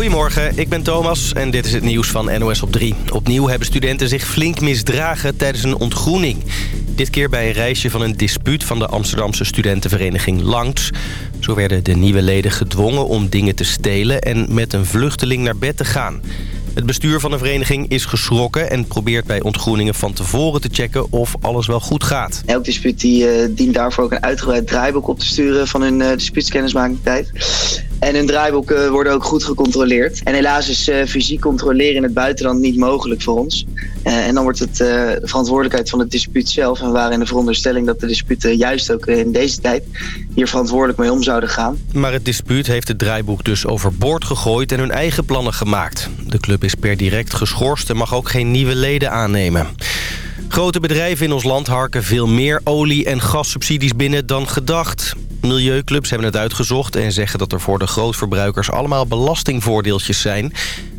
Goedemorgen, ik ben Thomas en dit is het nieuws van NOS op 3. Opnieuw hebben studenten zich flink misdragen tijdens een ontgroening. Dit keer bij een reisje van een dispuut van de Amsterdamse studentenvereniging Langs. Zo werden de nieuwe leden gedwongen om dingen te stelen en met een vluchteling naar bed te gaan. Het bestuur van de vereniging is geschrokken en probeert bij ontgroeningen van tevoren te checken of alles wel goed gaat. Elk dispuut die, uh, dient daarvoor ook een uitgebreid draaiboek op te sturen van hun uh, dispuutskennismakingstijd. En hun draaiboeken worden ook goed gecontroleerd. En helaas is fysiek controleren in het buitenland niet mogelijk voor ons. en dan wordt het de verantwoordelijkheid van het dispuut zelf. En we waren in de veronderstelling dat de disputen juist ook in deze tijd hier verantwoordelijk mee om zouden gaan. Maar het dispuut heeft het draaiboek dus overboord gegooid en hun eigen plannen gemaakt. De club is per direct geschorst en mag ook geen nieuwe leden aannemen. Grote bedrijven in ons land harken veel meer olie- en gassubsidies binnen dan gedacht. Milieuclubs hebben het uitgezocht en zeggen dat er voor de grootverbruikers allemaal belastingvoordeeltjes zijn.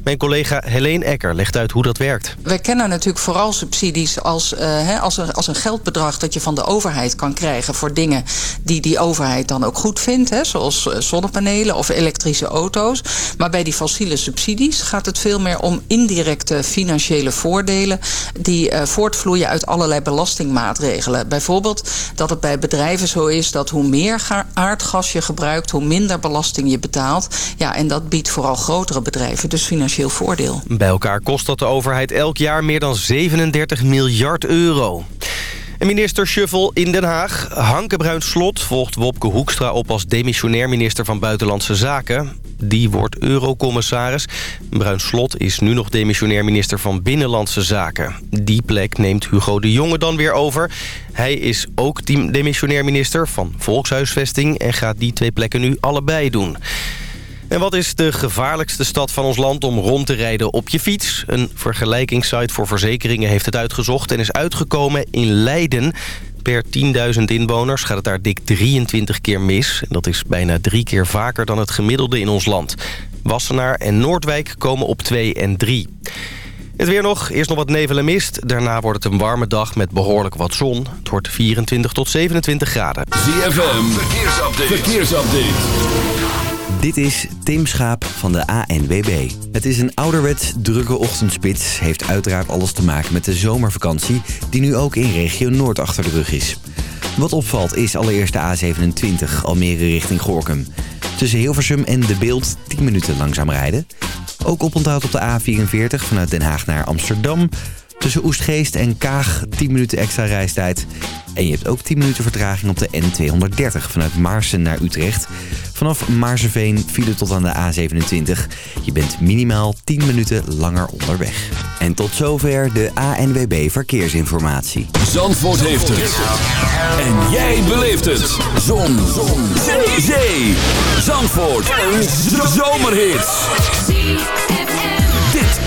Mijn collega Helene Ecker legt uit hoe dat werkt. Wij kennen natuurlijk vooral subsidies als, uh, als, een, als een geldbedrag... dat je van de overheid kan krijgen voor dingen die die overheid dan ook goed vindt. Zoals zonnepanelen of elektrische auto's. Maar bij die fossiele subsidies gaat het veel meer om indirecte financiële voordelen... die uh, voortvloeien uit allerlei belastingmaatregelen. Bijvoorbeeld dat het bij bedrijven zo is dat hoe meer aardgas je gebruikt... hoe minder belasting je betaalt. Ja, en dat biedt vooral grotere bedrijven dus voordeel. Bij elkaar kost dat de overheid elk jaar meer dan 37 miljard euro. En minister Schuffel in Den Haag. Hanke Bruins-Slot volgt Wopke Hoekstra op als demissionair minister van Buitenlandse Zaken. Die wordt eurocommissaris. Bruins-Slot is nu nog demissionair minister van Binnenlandse Zaken. Die plek neemt Hugo de Jonge dan weer over. Hij is ook demissionair minister van Volkshuisvesting... en gaat die twee plekken nu allebei doen. En wat is de gevaarlijkste stad van ons land om rond te rijden op je fiets? Een vergelijkingssite voor verzekeringen heeft het uitgezocht... en is uitgekomen in Leiden. Per 10.000 inwoners gaat het daar dik 23 keer mis. En dat is bijna drie keer vaker dan het gemiddelde in ons land. Wassenaar en Noordwijk komen op 2 en 3. Het weer nog. Eerst nog wat nevel en mist. Daarna wordt het een warme dag met behoorlijk wat zon. Het wordt 24 tot 27 graden. ZFM, verkeersupdate. verkeersupdate. Dit is Tim Schaap van de ANWB. Het is een ouderwets drukke ochtendspits. Heeft uiteraard alles te maken met de zomervakantie... die nu ook in regio Noord achter de rug is. Wat opvalt is allereerst de A27, Almere richting Gorkum. Tussen Hilversum en De Beeld 10 minuten langzaam rijden. Ook oponthoud op de A44 vanuit Den Haag naar Amsterdam... Tussen Oestgeest en Kaag 10 minuten extra reistijd. En je hebt ook 10 minuten vertraging op de N230 vanuit Maarsen naar Utrecht. Vanaf Maarseveen file tot aan de A27. Je bent minimaal 10 minuten langer onderweg. En tot zover de ANWB Verkeersinformatie. Zandvoort heeft het. En jij beleeft het. Zon. Zon. Zee. Zandvoort. Een zomerhit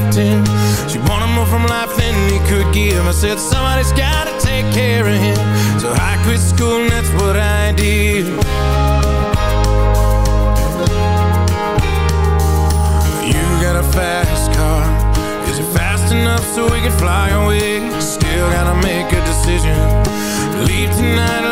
him She wanted more from life than he could give. I said somebody's gotta take care of him. So I quit school and that's what I did. You got a fast car. Is it fast enough so we can fly away? Still gotta make a decision. Leave tonight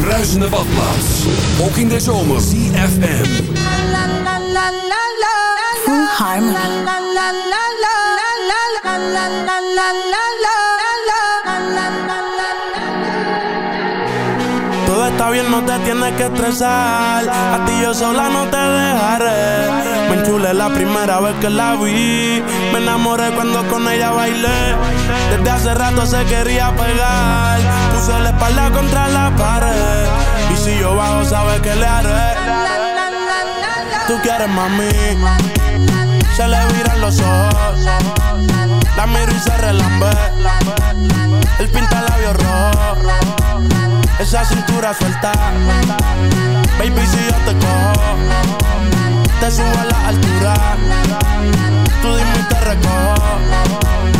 bruisende badplaats. Ook in de zomer. CFM. Full harmony. Todo está bien, no te tienes que estresar. A ti yo sola no te dejaré. Me enchulé la primera vez que la vi. Me enamoré cuando con ella bailé. Desde hace rato se quería pegar. Puse la espalda contra la pared. Y si yo bajo, sabes que le haré. Tú quieres mami. Se le viran los ojos. La miro y se relambe. El pinta labios rojo esa cintura suelta. Baby, si yo te cojo, te subo a la altura. Tú dime y te recojo.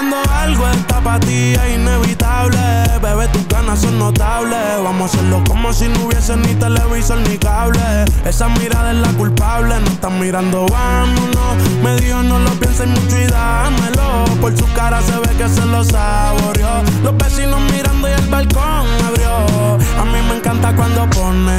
Cuando algo está para ti es inevitable, bebé, tus ganas son notables. Vamos a hacerlo como si no hubiese ni televisor ni cable. Esa mirada es la culpable, no están mirando, vámonos. Me dijo no lo pienses mucho y dámelo. Por su cara se ve que se lo saboreó. Los vecinos mirando y el balcón abrió. A mí me encanta cuando pone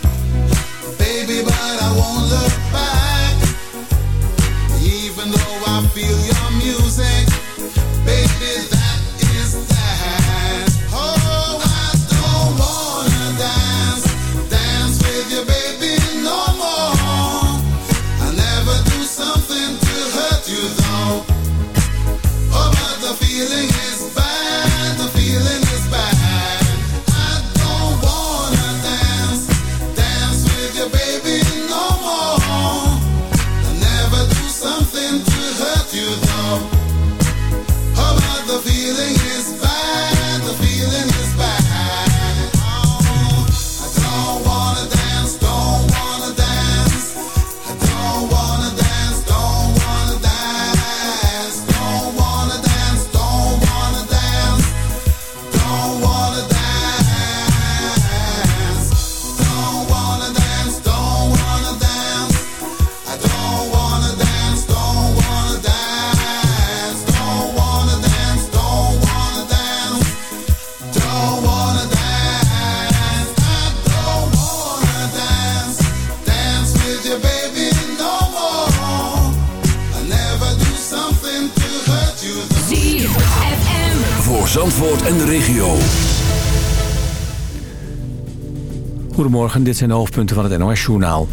zijn de hoofdpunten van het NOS-journaal.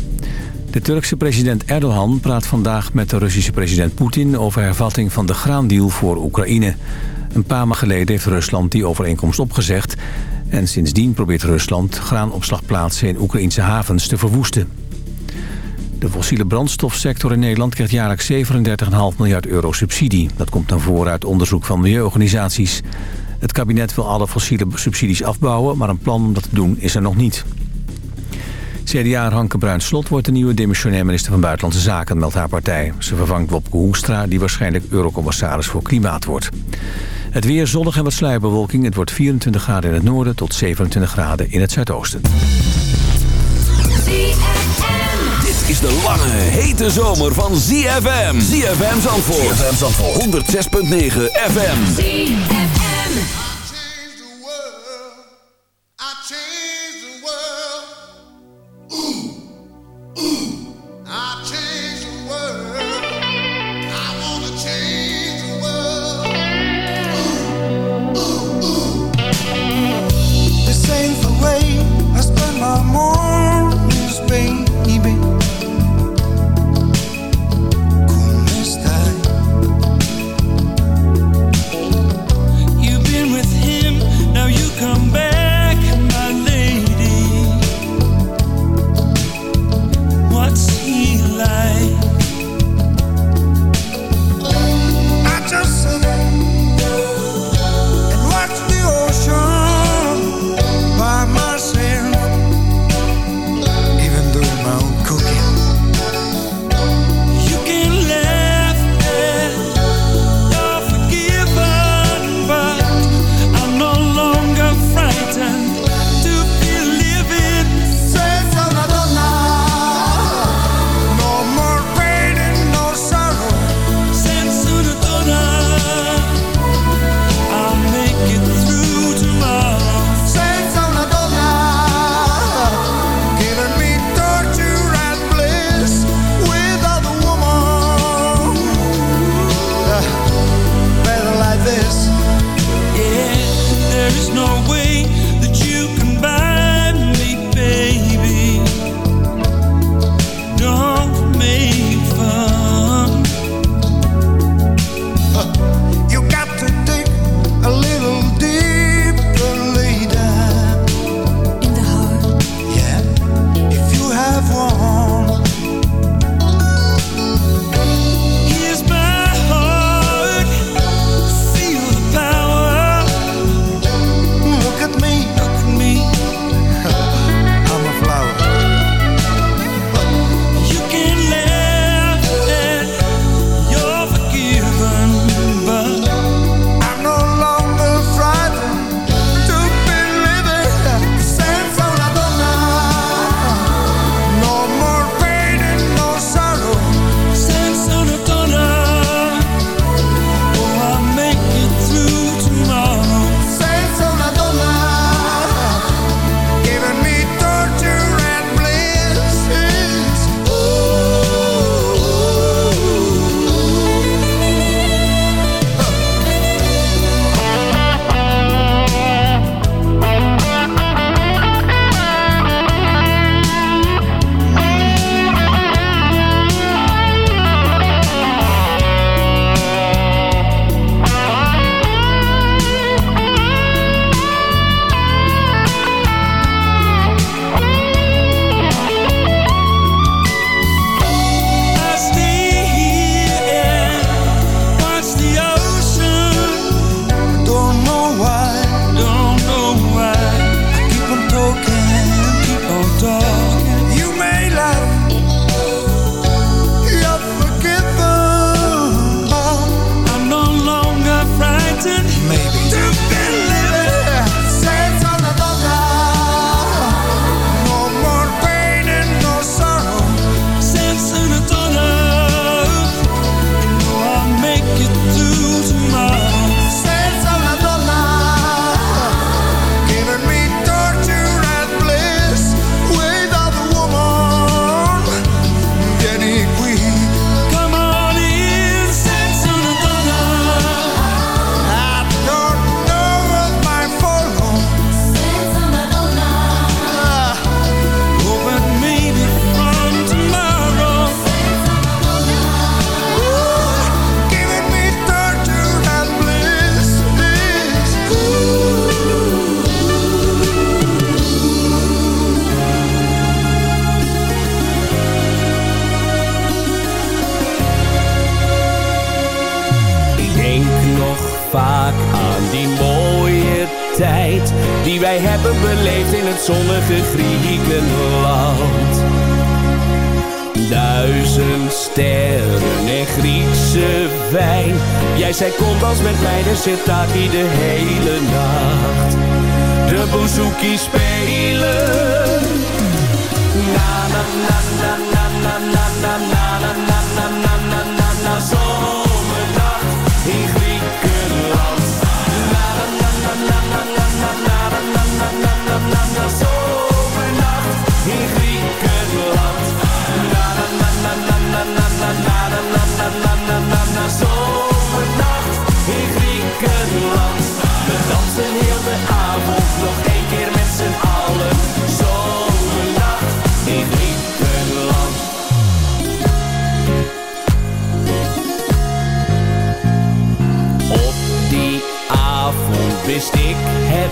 De Turkse president Erdogan praat vandaag met de Russische president Poetin... over hervatting van de graandeal voor Oekraïne. Een paar maanden geleden heeft Rusland die overeenkomst opgezegd... en sindsdien probeert Rusland graanopslagplaatsen in Oekraïnse havens te verwoesten. De fossiele brandstofsector in Nederland krijgt jaarlijks 37,5 miljard euro subsidie. Dat komt dan voor uit onderzoek van milieuorganisaties. Het kabinet wil alle fossiele subsidies afbouwen, maar een plan om dat te doen is er nog niet. CDA Hanke Bruins-Slot wordt de nieuwe demissionair minister van Buitenlandse Zaken, meldt haar partij. Ze vervangt Wopke Hoekstra, die waarschijnlijk eurocommissaris voor Klimaat wordt. Het weer zonnig en wat sluierbewolking. Het wordt 24 graden in het noorden tot 27 graden in het zuidoosten. Dit is de lange, hete zomer van ZFM. ZFM Zandvoort. ZFM Zandvoort. 106.9 FM. ZFM. Ooh.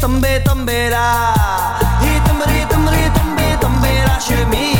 tambe tambera hi tumri tumri tambe tambera shmi